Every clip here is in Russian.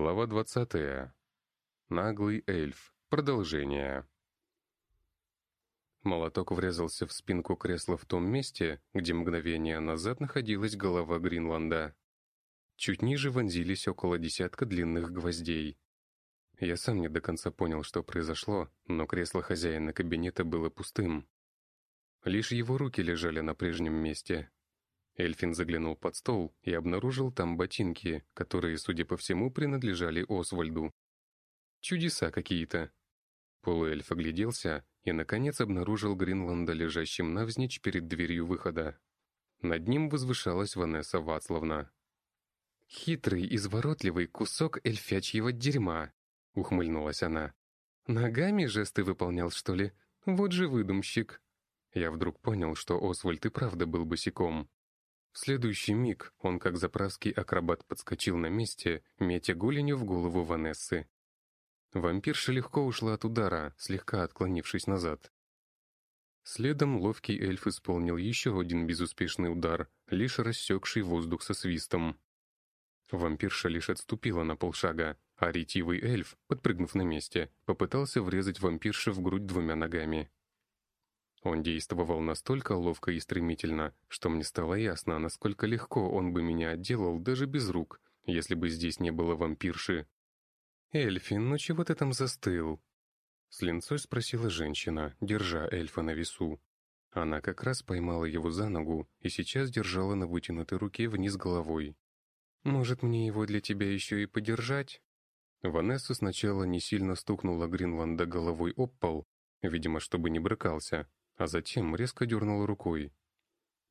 Глава 20. Наглый эльф. Продолжение. Молоток врезался в спинку кресла в том месте, где мгновение назад находилась голова Гринланда. Чуть ниже вонзились около десятка длинных гвоздей. Я сам не до конца понял, что произошло, но кресло хозяина кабинета было пустым. Лишь его руки лежали на прежнем месте. Эльфин заглянул под стол и обнаружил там ботинки, которые, судя по всему, принадлежали Освальду. Чудеса какие-то. Полуэльф огляделся и, наконец, обнаружил Гринланда лежащим навзничь перед дверью выхода. Над ним возвышалась Ванесса Вацлавна. «Хитрый, изворотливый кусок эльфячьего дерьма», — ухмыльнулась она. «Ногами жесты выполнял, что ли? Вот же выдумщик». Я вдруг понял, что Освальд и правда был босиком. В следующий миг он, как заправский акробат, подскочил на месте, метя голенью в голову Ванессы. Вампирша легко ушла от удара, слегка отклонившись назад. Следом ловкий эльф исполнил еще один безуспешный удар, лишь рассекший воздух со свистом. Вампирша лишь отступила на полшага, а ретивый эльф, подпрыгнув на месте, попытался врезать вампирше в грудь двумя ногами. Он действовал настолько ловко и стремительно, что мне стало ясно, насколько легко он бы меня отделал даже без рук, если бы здесь не было вампирши. «Эльфин, ну чего ты там застыл?» С линцой спросила женщина, держа эльфа на весу. Она как раз поймала его за ногу и сейчас держала на вытянутой руке вниз головой. «Может, мне его для тебя еще и подержать?» Ванесса сначала не сильно стукнула Гринланда головой об пол, видимо, чтобы не брыкался, а затем резко дернула рукой.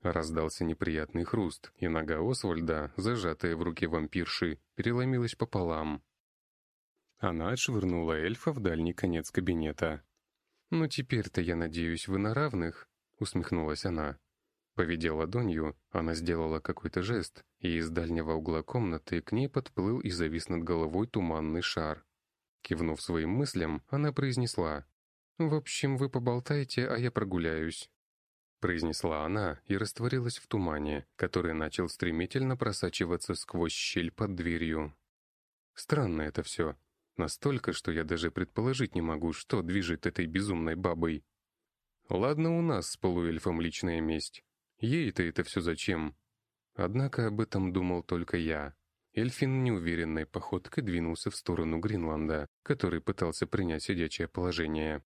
Раздался неприятный хруст, и нога Освальда, зажатая в руке вампирши, переломилась пополам. Она отшвырнула эльфа в дальний конец кабинета. «Ну теперь-то, я надеюсь, вы на равных?» — усмехнулась она. Поведя ладонью, она сделала какой-то жест, и из дальнего угла комнаты к ней подплыл и завис над головой туманный шар. Кивнув своим мыслям, она произнесла «В общем, вы поболтайте, а я прогуляюсь», — произнесла она и растворилась в тумане, который начал стремительно просачиваться сквозь щель под дверью. Странно это все. Настолько, что я даже предположить не могу, что движет этой безумной бабой. Ладно, у нас с полуэльфом личная месть. Ей-то это все зачем? Однако об этом думал только я. Эльфин неуверенной походкой двинулся в сторону Гринланда, который пытался принять сидячее положение.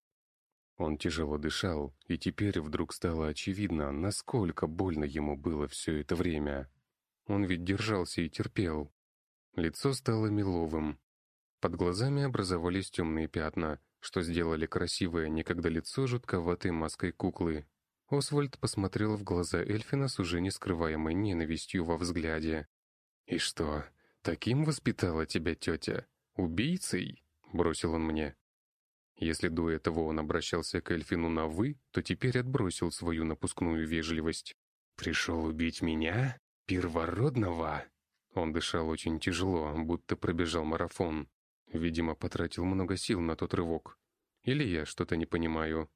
Он тяжело дышал, и теперь вдруг стало очевидно, насколько больно ему было все это время. Он ведь держался и терпел. Лицо стало меловым. Под глазами образовались темные пятна, что сделали красивое некогда лицо жутковатой маской куклы. Освальд посмотрел в глаза Эльфина с уже нескрываемой ненавистью во взгляде. «И что, таким воспитала тебя тетя? Убийцей?» — бросил он мне. Если до этого он обращался к Эльфину на «вы», то теперь отбросил свою напускную вежливость. «Пришел убить меня? Первородного?» Он дышал очень тяжело, будто пробежал марафон. Видимо, потратил много сил на тот рывок. Или я что-то не понимаю.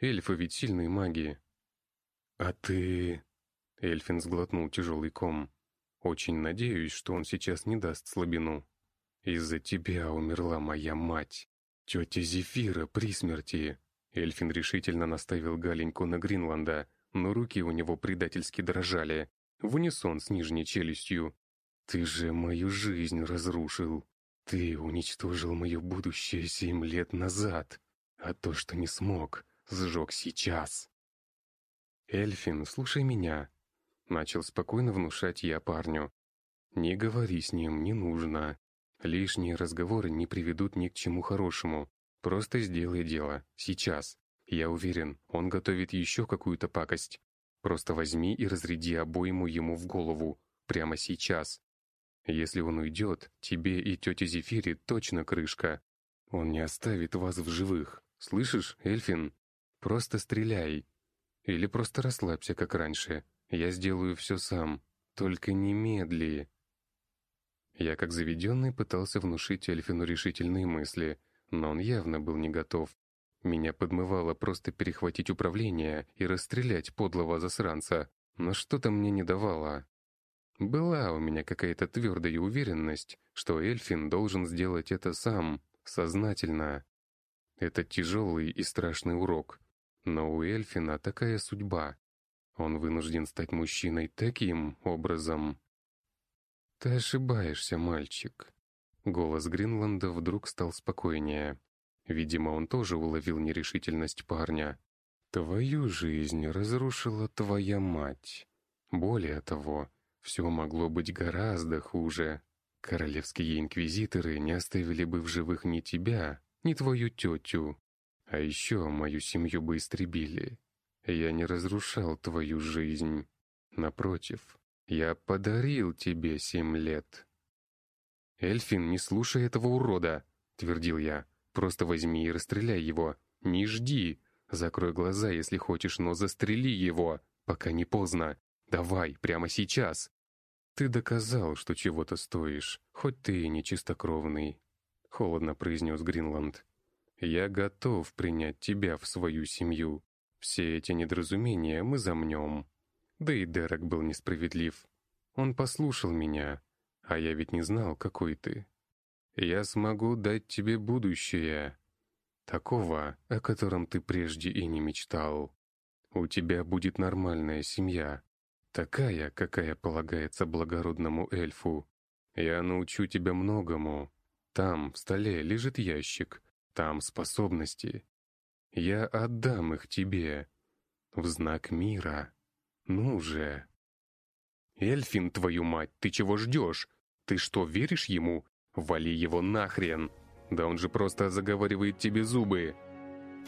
Эльфы ведь сильные маги. «А ты...» Эльфин сглотнул тяжелый ком. «Очень надеюсь, что он сейчас не даст слабину. Из-за тебя умерла моя мать». «Тетя Зефира при смерти!» Эльфин решительно наставил Галеньку на Гринланда, но руки у него предательски дрожали, в унисон с нижней челюстью. «Ты же мою жизнь разрушил. Ты уничтожил мое будущее семь лет назад, а то, что не смог, сжег сейчас». «Эльфин, слушай меня», — начал спокойно внушать я парню. «Не говори с ним, не нужно. Лишние разговоры не приведут ни к чему хорошему. Просто сделай дело. Сейчас. Я уверен, он готовит еще какую-то пакость. Просто возьми и разряди обойму ему в голову. Прямо сейчас. Если он уйдет, тебе и тете Зефире точно крышка. Он не оставит вас в живых. Слышишь, Эльфин? Просто стреляй. Или просто расслабься, как раньше. Я сделаю все сам. Только немедли. Я, как заведенный, пытался внушить Эльфину решительные мысли, но он явно был не готов. Меня подмывало просто перехватить управление и расстрелять подлого засранца, но что-то мне не давало. Была у меня какая-то твердая уверенность, что Эльфин должен сделать это сам, сознательно. Это тяжелый и страшный урок. Но у Эльфина такая судьба. Он вынужден стать мужчиной таким образом. «Ты ошибаешься, мальчик». Голос Гринланда вдруг стал спокойнее. Видимо, он тоже уловил нерешительность парня. «Твою жизнь разрушила твоя мать. Более того, все могло быть гораздо хуже. Королевские инквизиторы не оставили бы в живых ни тебя, ни твою тетю. А еще мою семью бы истребили. Я не разрушал твою жизнь. Напротив, я подарил тебе семь лет. «Эльфин, не слушай этого урода!» — твердил я. «Просто возьми и расстреляй его. Не жди. Закрой глаза, если хочешь, но застрели его, пока не поздно. Давай, прямо сейчас!» «Ты доказал, что чего-то стоишь, хоть ты и не чистокровный», — холодно произнес Гринланд. «Я готов принять тебя в свою семью. Все эти недоразумения мы замнем». Да и Дерек был несправедлив. Он послушал меня, а я ведь не знал, какой ты. Я смогу дать тебе будущее. Такого, о котором ты прежде и не мечтал. У тебя будет нормальная семья, Такая, какая полагается благородному эльфу. Я научу тебя многому. Там, в столе, лежит ящик. Там способности. Я отдам их тебе. В знак мира. Ну же. Эльфин, твою мать, ты чего ждешь? Ты что, веришь ему? Вали его нахрен. Да он же просто заговаривает тебе зубы.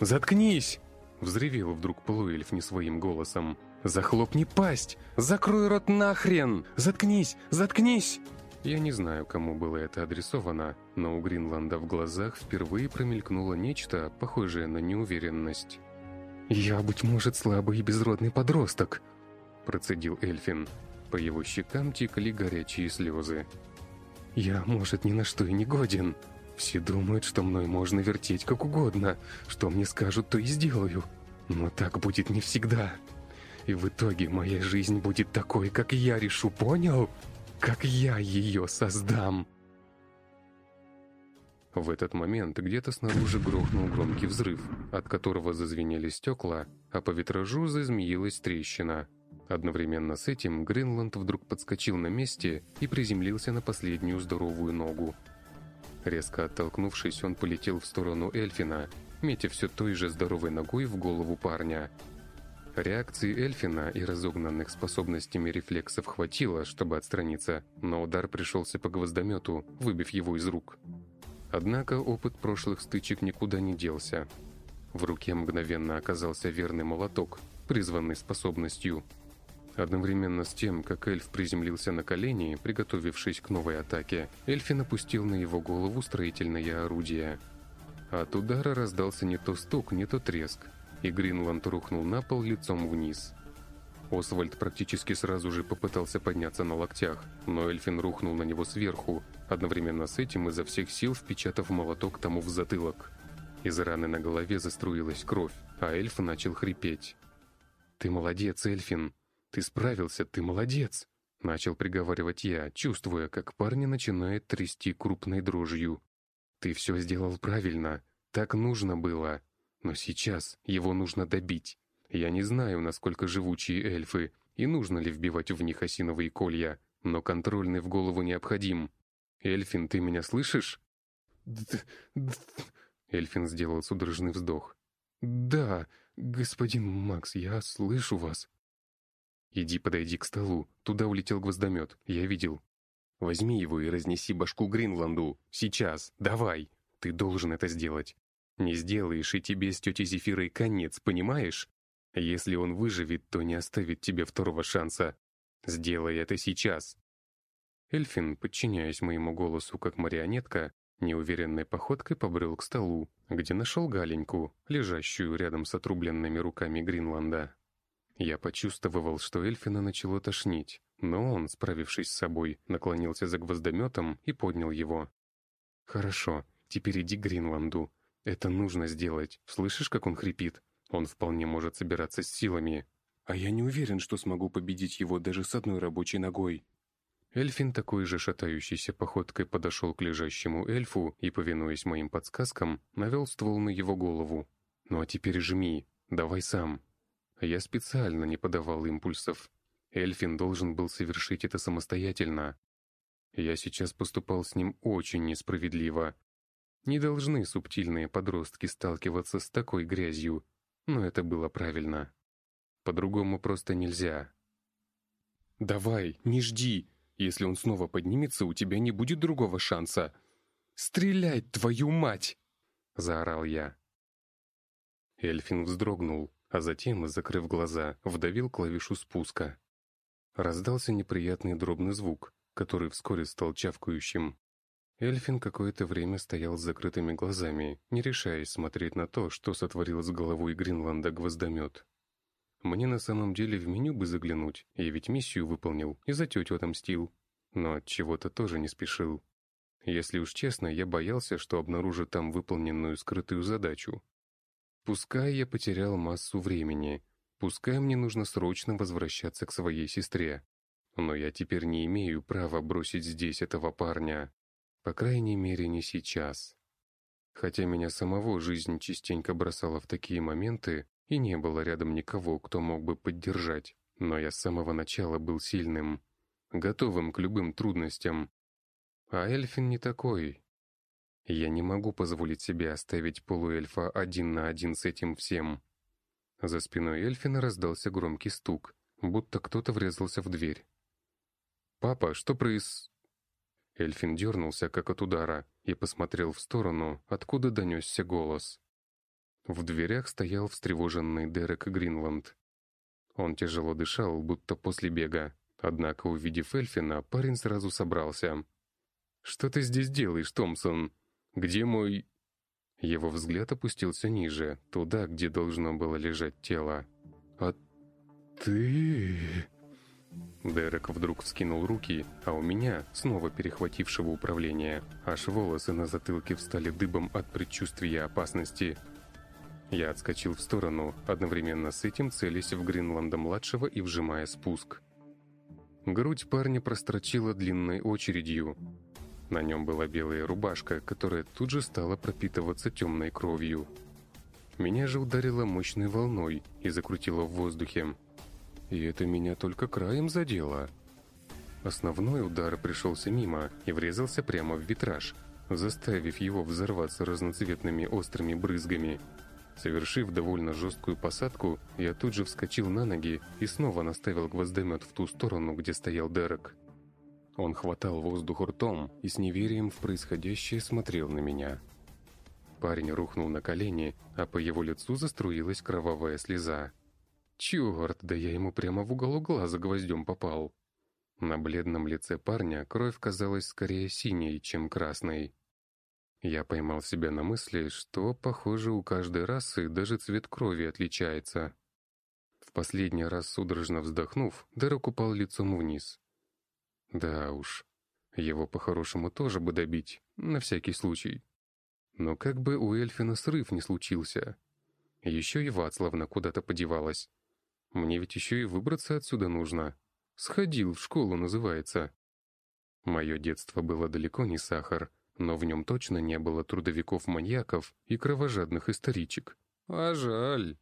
«Заткнись!» — взревел вдруг полуэльф не своим голосом. «Захлопни пасть! Закрой рот нахрен! Заткнись! Заткнись!» Я не знаю, кому было это адресовано, но у Гринланда в глазах впервые промелькнуло нечто, похожее на неуверенность. «Я, быть может, слабый и безродный подросток», — процедил Эльфин. По его щекам текли горячие слезы. «Я, может, ни на что и не годен. Все думают, что мной можно вертеть как угодно. Что мне скажут, то и сделаю. Но так будет не всегда». И в итоге моя жизнь будет такой, как я решу, понял? Как я ее создам. В этот момент где-то снаружи грохнул громкий взрыв, от которого зазвенели стекла, а по витражу зазмеилась трещина. Одновременно с этим Гринланд вдруг подскочил на месте и приземлился на последнюю здоровую ногу. Резко оттолкнувшись, он полетел в сторону Эльфина, метя все той же здоровой ногой в голову парня – Реакции Эльфина и разогнанных способностями рефлексов хватило, чтобы отстраниться, но удар пришелся по гвоздомету, выбив его из рук. Однако опыт прошлых стычек никуда не делся. В руке мгновенно оказался верный молоток, призванный способностью. Одновременно с тем, как эльф приземлился на колени, приготовившись к новой атаке, Эльфин опустил на его голову строительное орудие. От удара раздался не то стук, не то треск, и Гринланд рухнул на пол лицом вниз. Освальд практически сразу же попытался подняться на локтях, но Эльфин рухнул на него сверху, одновременно с этим изо всех сил впечатав молоток тому в затылок. Из раны на голове заструилась кровь, а эльф начал хрипеть. «Ты молодец, Эльфин! Ты справился, ты молодец!» Начал приговаривать я, чувствуя, как парня начинает трясти крупной дрожью. «Ты все сделал правильно. Так нужно было. Но сейчас его нужно добить. Я не знаю, насколько живучие эльфы, и нужно ли вбивать в них осиновые колья, но контрольный в голову необходим. Эльфин, ты меня слышишь? Эльфин сделал судорожный вздох. «Да, господин Макс, я слышу вас». «Иди подойди к столу. Туда улетел гвоздомет. Я видел. Возьми его и разнеси башку Гринланду. Сейчас. Давай. Ты должен это сделать. Не сделаешь, и тебе с тетей Зефирой конец, понимаешь? Если он выживет, то не оставит тебе второго шанса. Сделай это сейчас. Эльфин, подчиняясь моему голосу как марионетка, неуверенной походкой побрел к столу, где нашел Галеньку, лежащую рядом с отрубленными руками Гринланда. Я почувствовал, что Эльфина начало тошнить, но он, справившись с собой, наклонился за гвоздометом и поднял его. «Хорошо, теперь иди к Гринланду. Это нужно сделать. Слышишь, как он хрипит? Он вполне может собираться с силами. А я не уверен, что смогу победить его даже с одной рабочей ногой. Эльфин такой же шатающейся походкой подошел к лежащему эльфу и, повинуясь моим подсказкам, навел ствол на его голову. «Ну а теперь жми, давай сам». Я специально не подавал импульсов. Эльфин должен был совершить это самостоятельно. Я сейчас поступал с ним очень несправедливо. Не должны субтильные подростки сталкиваться с такой грязью, но это было правильно. По-другому просто нельзя. «Давай, не жди!» Если он снова поднимется, у тебя не будет другого шанса. «Стреляй, твою мать!» — заорал я. Эльфин вздрогнул, а затем, закрыв глаза, вдавил клавишу спуска. Раздался неприятный дробный звук, который вскоре стал чавкающим. Эльфин какое-то время стоял с закрытыми глазами, не решаясь смотреть на то, что сотворил с головой Гринланда гвоздомет. Мне на самом деле в меню бы заглянуть, я ведь миссию выполнил и за тетю отомстил. Но от чего-то тоже не спешил. Если уж честно, я боялся, что обнаружу там выполненную скрытую задачу. Пускай я потерял массу времени, пускай мне нужно срочно возвращаться к своей сестре. Но я теперь не имею права бросить здесь этого парня. По крайней мере, не сейчас. Хотя меня самого жизнь частенько бросала в такие моменты, и не было рядом никого, кто мог бы поддержать. Но я с самого начала был сильным, готовым к любым трудностям. А Эльфин не такой. Я не могу позволить себе оставить полуэльфа один на один с этим всем. За спиной Эльфина раздался громкий стук, будто кто-то врезался в дверь. «Папа, что проис...» Эльфин дернулся, как от удара, и посмотрел в сторону, откуда донесся голос. В дверях стоял встревоженный Дерек Гринланд. Он тяжело дышал, будто после бега. Однако, увидев Эльфина, парень сразу собрался. «Что ты здесь делаешь, Томпсон? Где мой...» Его взгляд опустился ниже, туда, где должно было лежать тело. «А ты...» Дерек вдруг вскинул руки, а у меня, снова перехватившего управление, аж волосы на затылке встали дыбом от предчувствия опасности. Я отскочил в сторону, одновременно с этим целясь в Гринланда-младшего и вжимая спуск. Грудь парня прострочила длинной очередью. На нем была белая рубашка, которая тут же стала пропитываться темной кровью. Меня же ударило мощной волной и закрутило в воздухе. И это меня только краем задело. Основной удар пришелся мимо и врезался прямо в витраж, заставив его взорваться разноцветными острыми брызгами – Совершив довольно жесткую посадку, я тут же вскочил на ноги и снова наставил гвоздомет в ту сторону, где стоял Дерек. Он хватал воздух ртом и с неверием в происходящее смотрел на меня. Парень рухнул на колени, а по его лицу заструилась кровавая слеза. Черт, да я ему прямо в уголок глаза гвоздем попал. На бледном лице парня кровь казалась скорее синей, чем красной. Я поймал себя на мысли, что, похоже, у каждой расы даже цвет крови отличается. В последний раз судорожно вздохнув, Дерек упал лицом вниз. Да уж, его по-хорошему тоже бы добить, на всякий случай. Но как бы у Эльфина срыв не случился. Еще и Вацлавна куда-то подевалась. Мне ведь еще и выбраться отсюда нужно. Сходил в школу, называется. Мое детство было далеко не сахар, но в нем точно не было трудовиков-маньяков и кровожадных историчек. А жаль.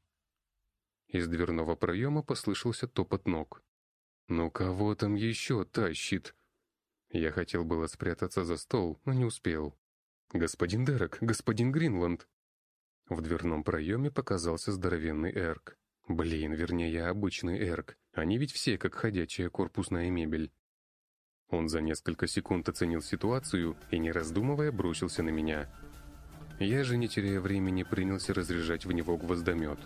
Из дверного проема послышался топот ног. «Ну кого там еще тащит?» Я хотел было спрятаться за стол, но не успел. «Господин Дерек, господин Гринланд!» В дверном проеме показался здоровенный эрк. Блин, вернее, обычный эрк. Они ведь все как ходячая корпусная мебель. Он за несколько секунд оценил ситуацию и, не раздумывая, бросился на меня. Я же, не теряя времени, принялся разряжать в него гвоздомет.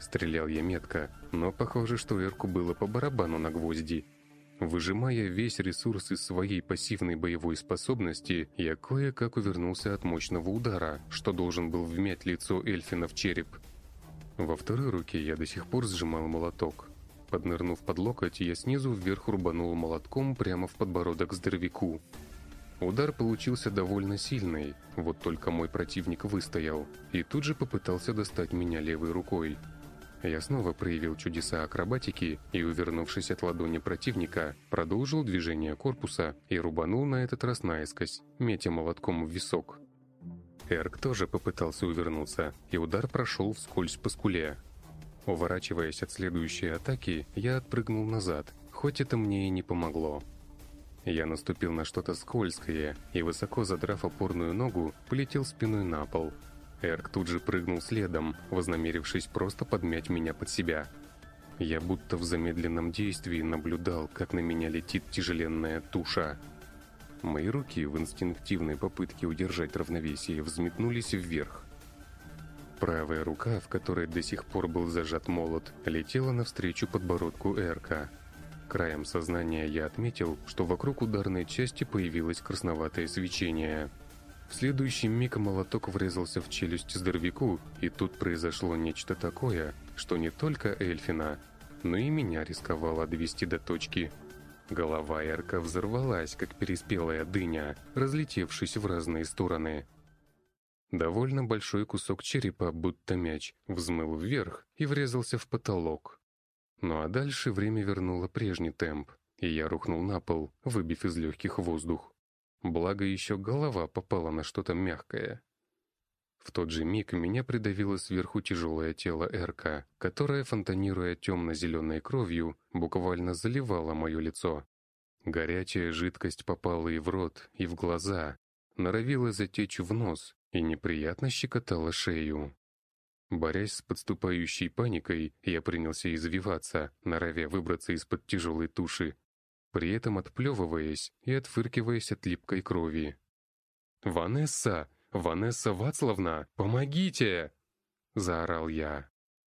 Стрелял я метко, но похоже, что Эрку было по барабану на гвозди. Выжимая весь ресурс из своей пассивной боевой способности, я кое-как увернулся от мощного удара, что должен был вмять лицо Эльфина в череп. Во второй руке я до сих пор сжимал молоток. Поднырнув под локоть, я снизу вверх рубанул молотком прямо в подбородок здоровяку. Удар получился довольно сильный, вот только мой противник выстоял, и тут же попытался достать меня левой рукой. Я снова проявил чудеса акробатики и, увернувшись от ладони противника, продолжил движение корпуса и рубанул на этот раз наискось, метя молотком в висок. Эрк тоже попытался увернуться, и удар прошел вскользь по скуле. Уворачиваясь от следующей атаки, я отпрыгнул назад, хоть это мне и не помогло. Я наступил на что-то скользкое и, высоко задрав опорную ногу, полетел спиной на пол, Эрк тут же прыгнул следом, вознамерившись просто подмять меня под себя. Я будто в замедленном действии наблюдал, как на меня летит тяжеленная туша. Мои руки в инстинктивной попытке удержать равновесие взметнулись вверх. Правая рука, в которой до сих пор был зажат молот, летела навстречу подбородку Эрка. Краем сознания я отметил, что вокруг ударной части появилось красноватое свечение – в следующий миг молоток врезался в челюсть здоровяку, и тут произошло нечто такое, что не только Эльфина, но и меня рисковало довести до точки. Голова Эрка взорвалась, как переспелая дыня, разлетевшись в разные стороны. Довольно большой кусок черепа, будто мяч, взмыл вверх и врезался в потолок. Ну а дальше время вернуло прежний темп, и я рухнул на пол, выбив из легких воздух. Благо еще голова попала на что-то мягкое. В тот же миг меня придавило сверху тяжелое тело Эрка, которое, фонтанируя темно-зеленой кровью, буквально заливало мое лицо. Горячая жидкость попала и в рот, и в глаза, норовила затечь в нос и неприятно щекотала шею. Борясь с подступающей паникой, я принялся извиваться, норовя выбраться из-под тяжелой туши, при этом отплевываясь и отфыркиваясь от липкой крови. «Ванесса! Ванесса Вацлавна! Помогите!» — заорал я.